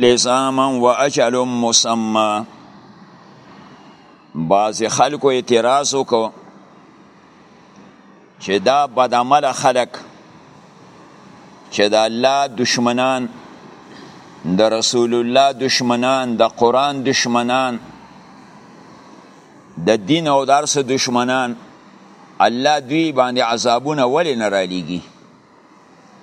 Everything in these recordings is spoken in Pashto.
لزاما و اجل مسمى بعض خلکو اعتراض وکړو چې دا بد عمل خلک چې د الله دشمنان د رسول الله دشمنان د قران دشمنان د دین او درس دشمنان الله دوی باندې عذابونه ولې نه را لېږي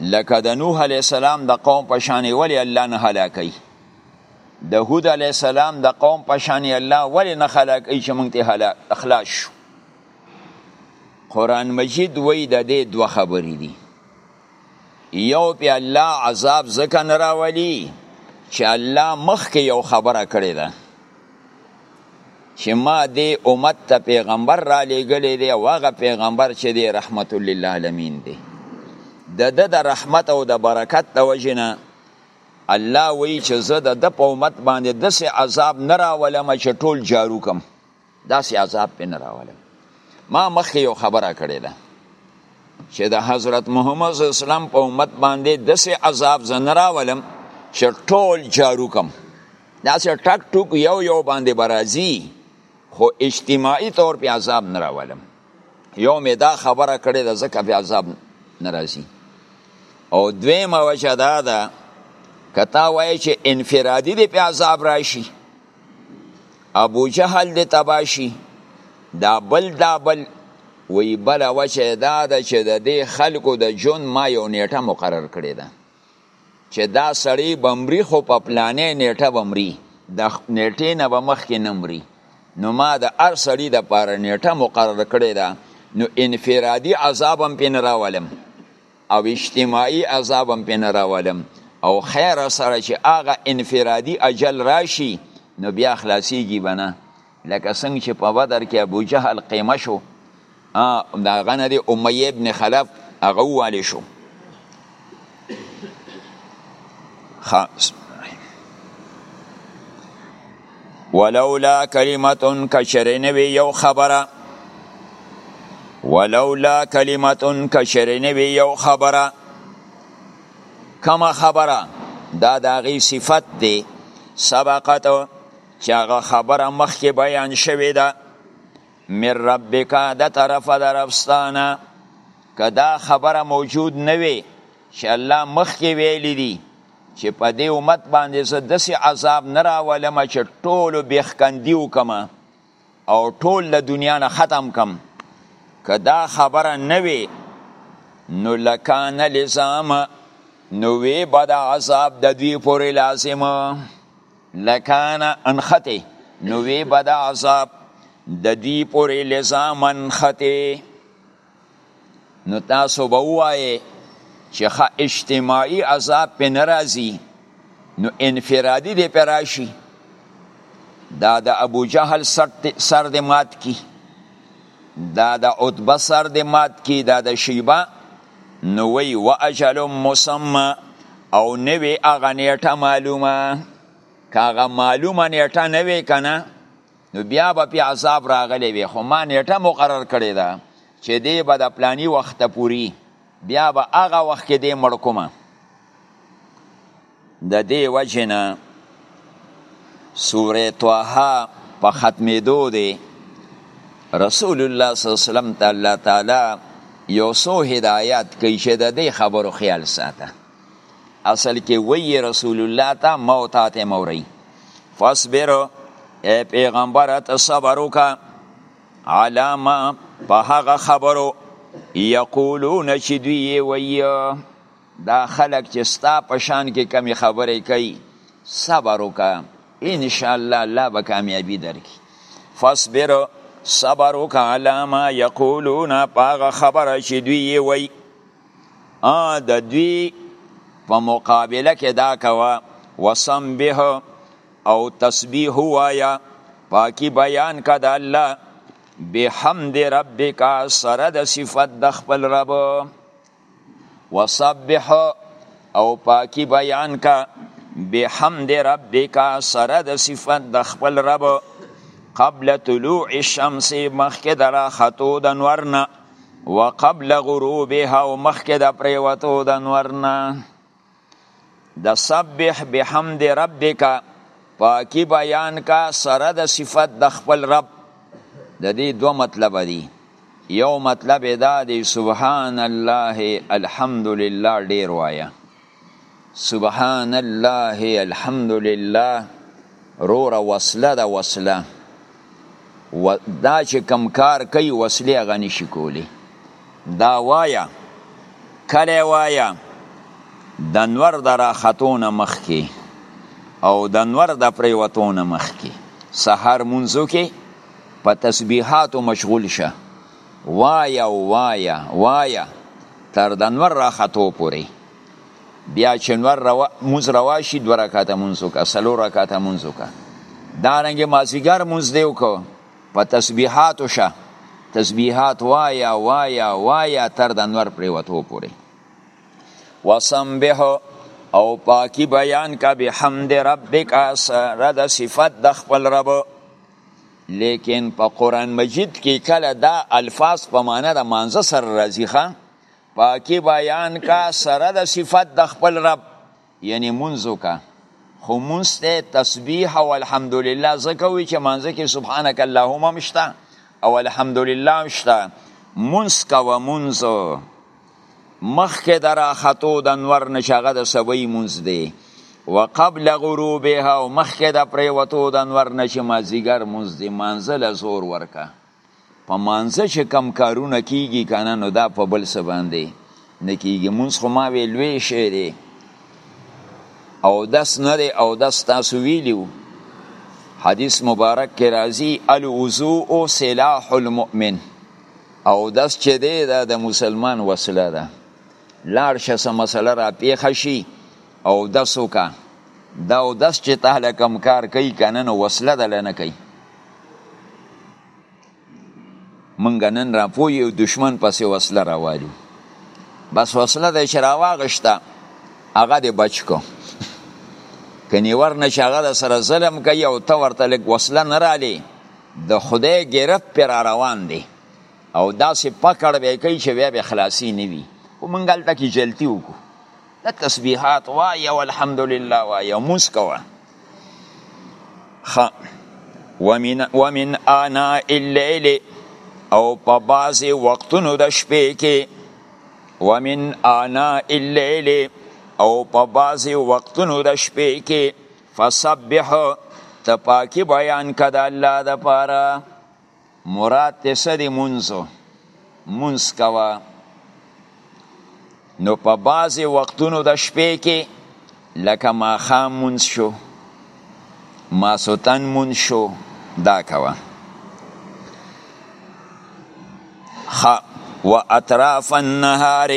لکه د نوح علی السلام د قوم په شان ولی الله نه هلاکي د هود علی السلام د قوم په شان الله ولی نه هلاکي چې مونږ ته هلاک اخلاص شو قران مجید وای د دې دوه خبرې دي یو په الله عذاب زکه نه راولي چې الله مخکې یو خبره کړې ده چې ما دې امت ته پیغمبر را لېږلی دی او هغه پیغمبر چې دی رحمت للعالمین دی د ده د رحمت او د برکت د وجې نه الله وایي چې زه د ده په امت باندې داسې عذاب نه راولم چې ټول جارو کم داسې عذاب پې نه راولم ما مخکې یو خبره کړې ده چې د حضرت محمد صلی الله علیه وسلم په امت باندې داسې عذاب زه نه راولم چې ټول جارو کم داسې ټک ټوک یو یو باندې برازي خو اجتماعي طور په عذاب نه راولم یو مې دا خبره کړې ده ځکه په عذاب نه راځي او دویمه وجه دا ده که تا وایې چې انفرادي دې په عذاب راشي ابو جهل دې تباه شي دا بل دا بل وی بله وجه دا ده چې د دې خلکو د ژوند ما یو نیټه مقرر کړې ده چې دا سړی به مري خو په پلانې نیټه به مري د نیټې نه به مخکې نه مري نو ما د هر سړي د پاره نیټه مقرر کړې ده نو انفرادي عذاب هم پې نه راولم او اجتماعي عذاب هم پې نه راولم او خیر سره چې هغه انفرادي اجل راشي نو بیا خلاصیږي به نه لکه څنګه چې په بدر کې ابو جهل قیمه شو دا غنه دی امیه ابن خلف هغه والی شو خاص ولولا کلمتون کشرین وی یو خبره ولولا کلمتون کشرین وی یو خبره کما خبره دا داغی صفت دی سبقت چې هغه خبره مخکې بیان شوې ده من ربک د طرفه د ربستانه که دا خبره موجود نه وي چې الله مخکې ویلی دي چې په دې امت باندې زه داسې عذاب نه راولم چې ټولو بېخکندي وکم او ټول له دنیا نه ختم کم که دا خبره نه وي نو لکان لزام نو وی به د عذاب د دوی پورې لازمه لکان انخته نو وی بد عذاب د دوی پورې لزام انخته نو تاسو به وایې چې خا اجتماعي عذاب په ناراضي نو انفرادي دې پراشي دا د ابو جهل سر دې مات کی دا د عتبه سر د مات کی دا د شیبه نو وی و اجل مسمى او نوی اغه نیټه معلومه کاغه معلومه نیټه نوی کنه نو بیا به پی عذاب راغلی وی خو ما نیټه مقرر کړی ده چې دی به د پلانی وخت پوری بیا به اغه وخت کې دی مړ کومه د دې وجې نه سوره طه په ختمېدو دی رسول الله صلی الله علیه وسلم ته الله تعالی یو څو هدایات کوي چې د دې خبرو خیال ساته اصل کې وی رسول الله ته موتات موري فاصبر اے پیغمبر ته صبر وکا علامه په هغه خبرو یقولون چې دوی وی دا خلک چې ستا په شان کې کمی خبرې کوي صبر وکړه ان شاء الله الله به کامیابی درکړي فاصبر صبر وکړه علی ما یقولون پاغه خبره چې دوی یې وایي ا د دوی په مقابله کې دا کوه وسم به او تسبیح وایا پاکی بیان کا د الله بحمد ربک سره د صفت د خپل رب وسبح او پاکی بیان کا بحمد ربک سره د صفت د خپل رب قبل طلوع الشمس مخکې د راختو د نور نه وقبل غروبها او مخکې د پریوتو د نور نه د سبح بحمد ربک پاکی بیان کا سره د صفت د خپل رب د دې دوه مطلب دي یو مطلب دا دی سبحان الله الحمدلله ډیر وایا سبحان الله الحمدلله رور وصله دا وصله و دا چې کم کار کوي وسلې هغه نشي کولی دا وایا کله وایا د نور د راختونه مخکې او د نور د پریوتونه مخکې سحر منځو کې په تسبیحاتو مشغول شه وایا وایا وایا تر د نور راختو پورې بیا چې نور روا مونږ روا شي دوه رکعاته مونږ وکړه څلور رکعاته مونږ وکړه دارنګې مازیګر مونږ دی وکړو په تسبیحاتو شه تسبیحات وایا وایا وایا تر د نور پریوتو پورې وسمبه او پاکی بیان کا به حمد ربک سره د صفت د خپل رب لیکن په قران مجید کې کله دا الفاظ په معنا د مانزه سره راځي ښه پاکی بیان کا سره د صفت د خپل رب یعنی منځو کا خو منځ ته تسبیح او الحمدلله ځکه وی چې منځ کې سبحانك اللهم مشتا او الحمدلله مشتا منځ کا و منځ مخکې درا خطو د انور نشغه د سوي منځ دی وقبل غروبها او مخکې د پریوتو د انور نشي مازیګر منځ دی منځله زور ورکه په مانځه چې کم کارونه کیږي کنه نو دا په بل څه باندې نه کیږي مونږ خو ما وی لوی شی دی او دس نه دی او دس تاسو ویلیو حدیث مبارک کې راځي الوضوء سلاح المؤمن او دس چې دی دا د مسلمان وسله ده لاړ شه سم مسله را پیښه شي او دس وکړه دا او دس چې تهله کم کار کوي کنه نو وسله ده لنه کوي مونږ نن را پوه یو دشمن پسې وسله راوالو بس وسله د چې راواغشته هغه دې بچ کو کني ورنه چې هغه د سره ظلم کوي او ته ورته لږ وسله نه رالې د خدای ګرفت پر را روان دی او داسې پکړ به کوي چې بیا به خلاصي نه وي خو مونږ هلته کې جلتي وکړو د تسبیحات وایه او الحمدلله وایه مونځ کوه خا ومن ومن انا الليل او په بعضی وختونو د شپې کې ومن انا الليل او په بعضی وختونو د شپې کې فسبح ته پاکي بیان کړه الله د پاره مراد ته څه دی مونځ مونځ کوه نو په بعضې وختونو د شپې کې لکه ماښام مونځ شو ماسوتن مونځ شو دا کوه خ و اطراف النهار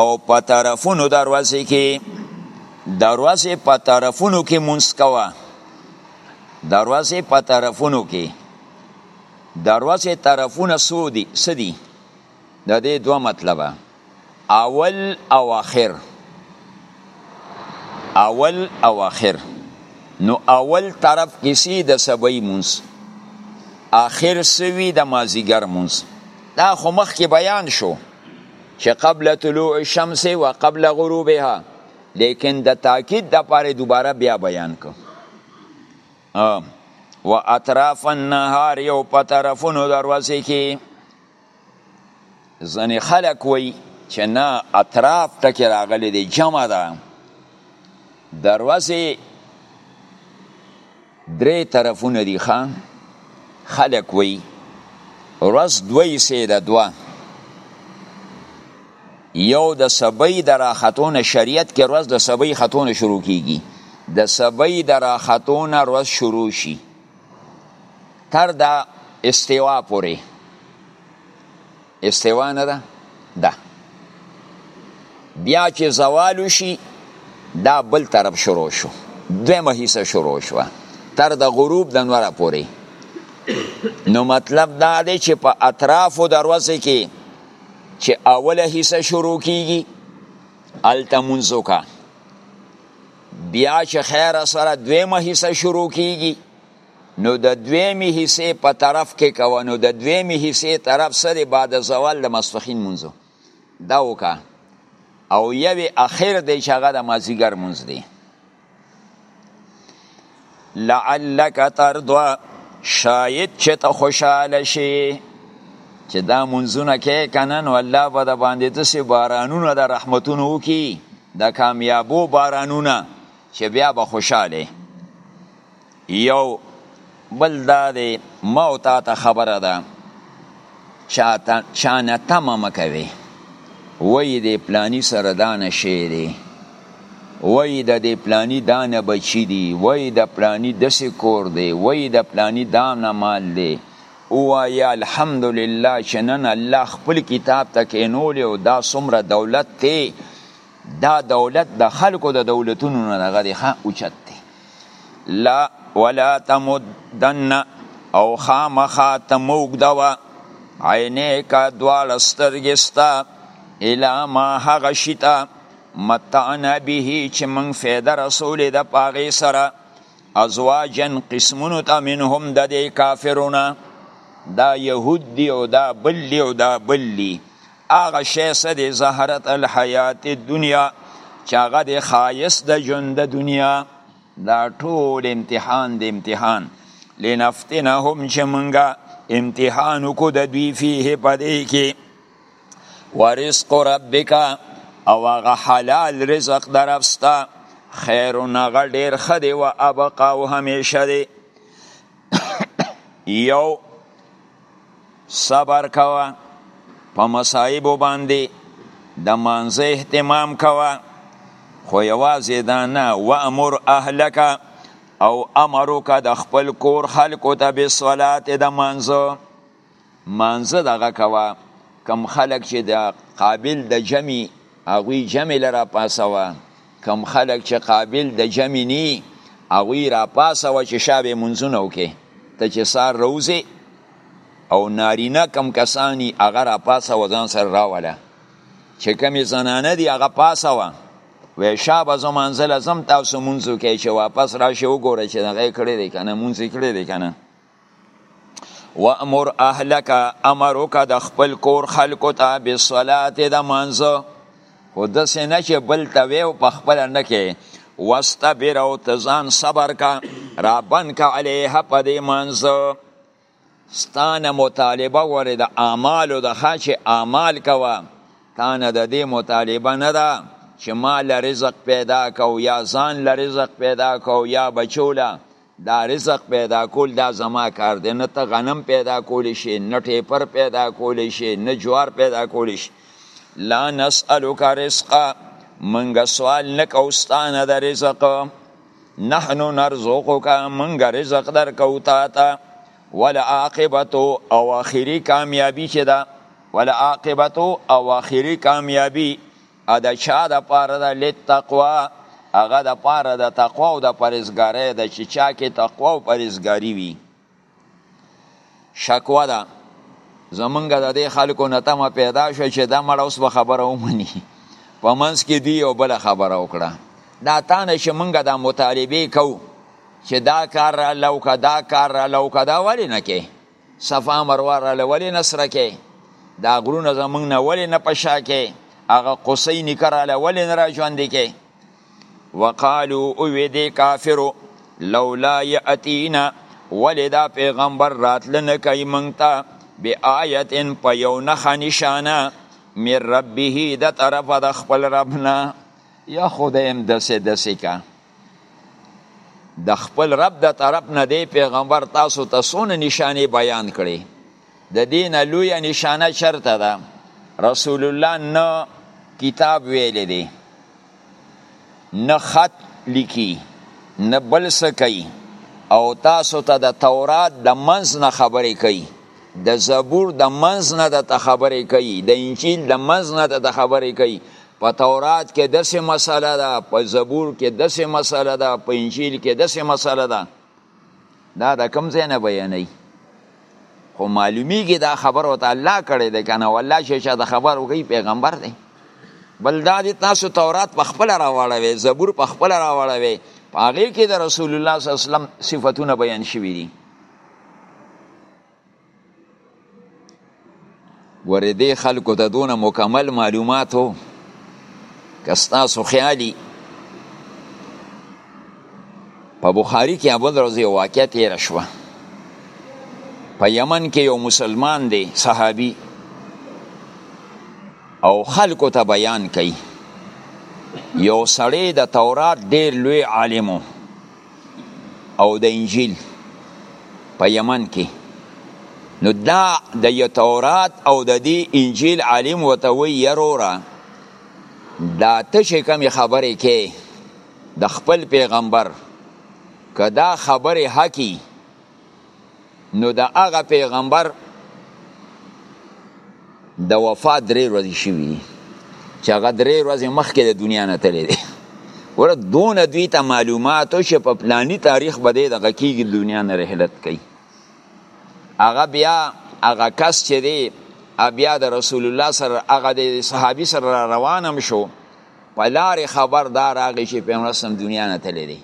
او په طرفونو د ورځې کې د ورځې په طرفونو کې مونځ کوه دروازې په طرفونو کې دروازې طرفونه سو دي سدي د دې دوه مطلبه اول او اخر اول او اخر نو اول طرف کې سي د سبي مونس اخر سوي د مازیګر مونس دا خو مخکې بیان شو چې قبل طلوع الشمس و قبل غروبها لیکن د تاکید د پاره دوباره بیا بیان کو و اطراف النهار یو په طرفونو دروازه کې ځنې خلک وای چې نه اطراف ټکی راغلی دی جمع ده دروازه درې طرفونه دي ښه خلک وي ورځ دوه حصې ده دوه یو د سبۍ د راختونه شریعت کې ورځ د سبۍ ختونه شروع کیږي د سبۍ د راختونه ورځ شروع شي تر د استوا پورې استوا نه ده ده بیا چې زوال شي دا بل طرف شروع شو دویمه حصه شروع شو تر د غروب د نور پورې نو مطلب دا دی چې په اطرافو د ورځې کې چې اوله حصه شروع کیږي الته مونځ وکړه بیا چې خیر سره دویمه حصه شروع کیږي نو د دویمې حصې په طرف کې کوه نو د دویمې حصې طرف سره بعد زوال د ماسپښین منځو دا وکا او یوې اخر دی چې هغه د مازیګر منځ دی لعلک ترضا شاید چې ته خوشاله شي چې دا منځونه کې کنه نو الله به د باندې تاسو بارانونه د رحمتونو وکي د کامیابو بارانونه چې بیا به خوشاله یو بل دا دی ما او تا ته خبره ده چانه تمه مکوي وای د پلانی سره دا نشي دی وای د دې پلانی دانه بچی دی وای د پلانی د سکور دی وای د پلانی دانه مال دی وای الحمدلله چې نن الله خپل کتاب ته کینول او دا څومره دولت ته دا دولت د خلکو د دولتونو نه غریخه اوچت لا ولا تمدن او خامخا ته مه اوږدوه عینیک دواړه سترګې ستا الی ما هغه شي ته متعنا به چې موږ فایده رسولې ده په هغې سره ازواجا قسمونو ته منهم د دې کافرونه دا یهود دی او دا بل دی او دا بل دی هغه شی څه دی زهرت الحیات الدنیا چې هغه د ښایست د ژوند د دنیا دا ټول امتحان د امتحان لنفتنهم چې مونږه امتحان کو د دوی فيه پدې کې ورزق ربک او هغه حلال رزق درفستا خیر نغه ډیر خدی و ابقا او همیشه دی یو صبر کوه په مصائب باندې د مانزه اهتمام کوه خو یوازې دا نه و امر اهلک او امرو که د خپل کور خلکو ته به صلات د مانزه مانزه دغه کوه کم خلک چې د قابل د جمعي هغوی جمع لره پاسوه کوم خلک چې قابل د جمع نی هغوی راپاسوه چې شا به منځونه وکړي ته چې سار روزې او نارینه کم کسانی هغه راپاسوه ځان سره راوله چې کمی زنانه دی هغه پاسوه وې شا به زه منځله ځم تاسو مونځ وکړئ چې واپس راشئ وګورئ چې دغه یې کړی دی که نه مونځ یې کړی دی که نه وامر اهلک امر وکړه د خپل کور خلکو ته بالصلات د مانځه خو داسې نه چې بل ته وې او په خپله نه کې واستبر او ته ځان صبر کا رابن کا علیه په دې مانځه ستانه مطالبه غواړي د اعمالو د ښه چې اعمال کوه تانه د دې مطالبه نه ده چې ما له رزق پیدا کو یا ځان له رزق پیدا کو یا بچو له دا رزق پیدا کول دا زما کار دی نه ته غنم پیدا کولی شي نه ټیپر پیدا کولی شي نه جوار پیدا کولی شي لا نسألک رزقا منګه سوال نه کوستانه د رزق نحنو نرزقک منګه رزق در کو تا ته ولا عاقبت او اخری کامیابی چې دا ولا عاقبت او اخری کامیابی ا د چا د پاره ده لتقوا هغه د پاره د تقوا او د پرهیزګارۍ ده چې چا کې تقوا او پرهیزګاري وي شکوه ده زمونږ د دې خلکو نه تمه پیدا شوه چې دا مړه اوس به خبره ومني په منځ کې دوی یو بله خبره وکړه دا تا نه چې مونږ دا مطالبې کوو چې دا کار را لوکه دا کار را لوکه دا ولې نه کې صفا مروه راله ولې نه سره کې دا غرونه زمونږ نه ولې نه په شا کې هغه قصی نیکه راله ولې نه را ژوندې کې وقالو اوې دې کافرو لولا یأتینا ولې دا پیغمبر راتلنه کوي مونږ ته بی آیت ان په یو نخه نشانه من ربه د طرف د خپل ربنا یا خدایم دسه دسه کا د خپل رب د طرف نه دی پیغمبر تاسو ته سونه نشانه بیان کړي د دین لوی نشانه چرته ده رسول الله نه کتاب ویل دي نه خط لیکي نه بل سکی او تاسو ته د تورات د منځ نه خبرې کوي د زبور د منځ نه د خبرې کوي د انجیل د منځ نه د خبرې کوي په تورات کې داسې مسله ده په زبور کې داسې مسله ده په انجیل کې داسې مسله ده دا د کم ځای نه بیانوي خو معلومیږي دا خبر ورته الله کړی دی که نه والله چې چا د خبر وکړي پیغمبر دی بل دا دی تاسو تورات په خپله راوړوئ زبور په خپله راوړوئ په هغې کې د رسول الله صلی الله علیه وسلم صفتونه بیان شوي دي ګورې دې خلکو ته دونه مکمل معلومات وو که ستاسو خیالي په بخاری کې اول ورځ یو واقعه تېره شوه په یمن کې یو مسلمان دی صحابي او خلکو ته بیان کوي یو سړی د تورات ډېر لوی عالم او د انجیل په یمن کې نو دا د تورات او د دې انجیل عالم وته وی یروره دا ته چې کوم خبرې کې د خپل پیغمبر کدا خبرې حقي نو د هغه پیغمبر د وفات درې ورځې شوي دي چې هغه درې ورځې مخکې د دنیا نه تللی دی وره دونه دوی ته معلومات او چې په پلانی تاریخ به دی دغه کیږي دنیا نه رحلت کوي هغه بیا هغه کس چې دی بیا د رسول الله سره هغه د صحابي سره روانم شو په لارې خبردار هغه چې پیغمبر سم دنیا نه تللی دی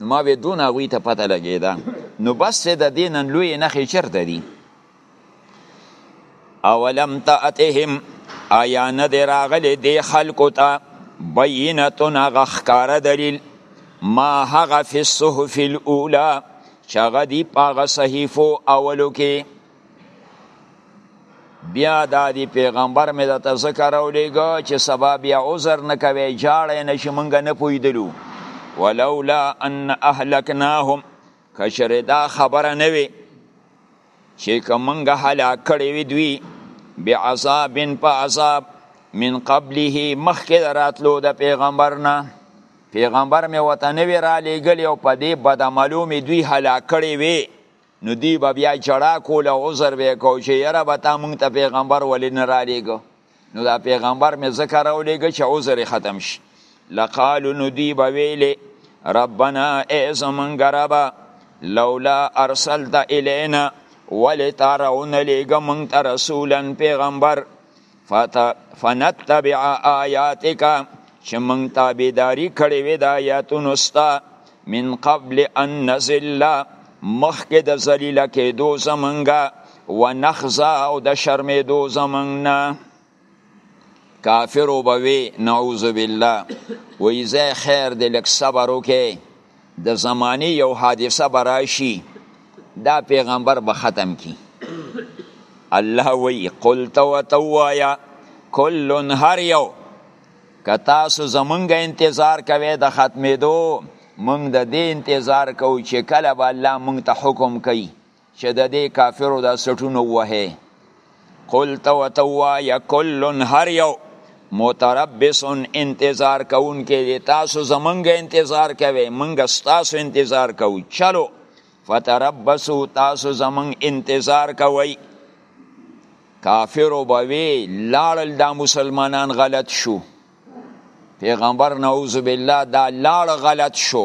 نو ما به دون هغوی ته پته لګېده نو بس د دې نن لوی نخې چرته دي اولم تاتهم آیا نه دی راغلی دی خلکو ته بینتون هغه ښکاره دلیل ما هغه فی الصحف الاولا چې هغه دي په هغه صحیفو اولو کې بیا دا دی پیغمبر مې د تذکر او لګو چې سبا بیا عذر نه کوي جاړې نه شي مونږ نه پویدلو ولولا ان اهلکناهم کشر دا خبره نه وي چې کومنګ هلاک کړي وي دوی بعذاب په عذاب من قبله مخکې راتلو د پیغمبر نه پیغمبر مې وته نه وی را لېږلی او په دې بدعملو مې دوی هلاک کړي وي نو دی به بیا چړا کول او عذر به کو چې یره به تا مونږ ته پیغمبر ولې نه را لېږه نو دا پیغمبر مې ځکه راولېږه چې عذر یې ختم شي لقالو نو دی به ویلې ربنا ای زمونږ ربه لولا ارسلت الینا ولې تا راونه لېږه مونږ ته رسولا پیغمبر فنتبع آیاتک چې مونږ تابعداري کړې وې د آیاتونو ستا من قبل ان نزل مخکې د ذلیله کېدو زمونږه ونخزا او د شرمېدو زمونږ نه کافر وبوي نعوذ بالله وای زه خیر دې لک صبر وکې د زمانه یو حادثه براشي دا پیغمبر به ختم کی الله وی قل تو توایا کلن هر یو که تاسو زمونږ انتظار کوي د ختمېدو مونږ د دې انتظار کوو چې کله به الله مونږ ته حکم کوي چې د دې کافرو دا سټونه وهي قل تو توا یا کلن هر یو متربص انتظار کون کې دي تاسو زمونږ انتظار کوي مونږ تاسو انتظار کوو چلو فتربصو تاسو زمونږ انتظار کوي کافرو به وی لاړل دا مسلمانان غلط شو پیغمبر نعوذ بالله دا لاړ غلط شو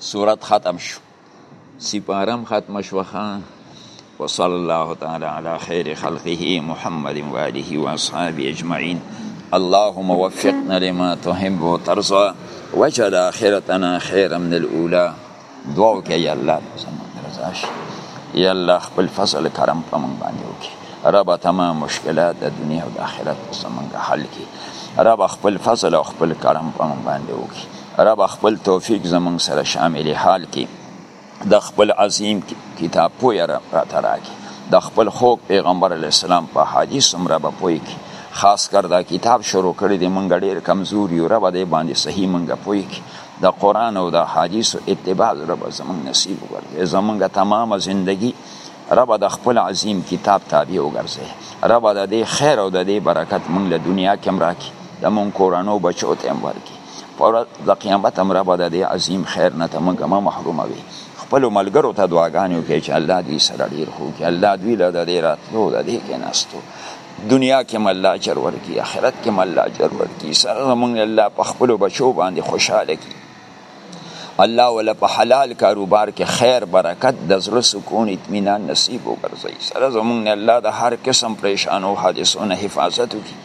صورت ختم شو سپارم ختم شو خان وصلى الله تعالى على خير خلقه محمد وآله وأصحابه أجمعين اللهم وفقنا لما تحب وترضى وجعل آخرتنا خيرا من الأولى دعوك يا الله يا الله خپل فضل کرم په من باندې وکي رب تمام مشکلات د دنیا او د آخرت په سمنګ حل کړي رب خپل فضل او خپل کرم په من باندې وکړي رب خپل توفیق زمونږ سره شامل حال کې د خپل عظیم کتاب پوی را پراته راکی د خپل خوک پیغمبر علی السلام په حدیث هم رب پوی کی خاص کر دا کتاب شروع کړی دی مونږ ډیر کمزور یو رب دی باندې صحیح مونږ پوی کی د قران او د حدیث اتباع رب زمونږ نصیب وګرځي زمونږ تمامه زندگی رب د خپل عظیم کتاب تابع وګرځي رب د دې خیر او د دې برکت مونږ له دنیا کې هم راکړي د مونږ کورانو بچو ته هم ورکړي پر د قیامت امر به د عظیم خیر نه ته موږ ما محروم وي خپل ملګرو ته دعاګانې وکړي چې الله دې سره ډیر خو کې الله دوی له د دې راتلو د دې کې نستو دنیا کې مل الله اجر ورکړي آخرت کې مل الله اجر ورکړي سره موږ الله په خپل بچو باندې خوشاله کړي الله ولا په حلال کاروبار کې خیر برکت د زړه سکون اطمینان نصیب وګرځي سره زمونږ الله د هر قسم پریشانو حادثو نه حفاظت وکړي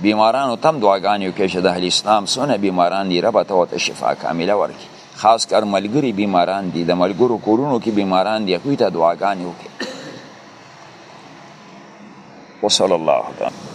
بیمارانو تم دعاګانې وکړي چې د اهل اسلام سونه بیماران دي رب ته وته شفا کامله ورکړي خاص کر ملګری بیماران دي د ملګرو کورونو کې بیماران دي خو ته دعاګانې وکړي وصلی الله تعالی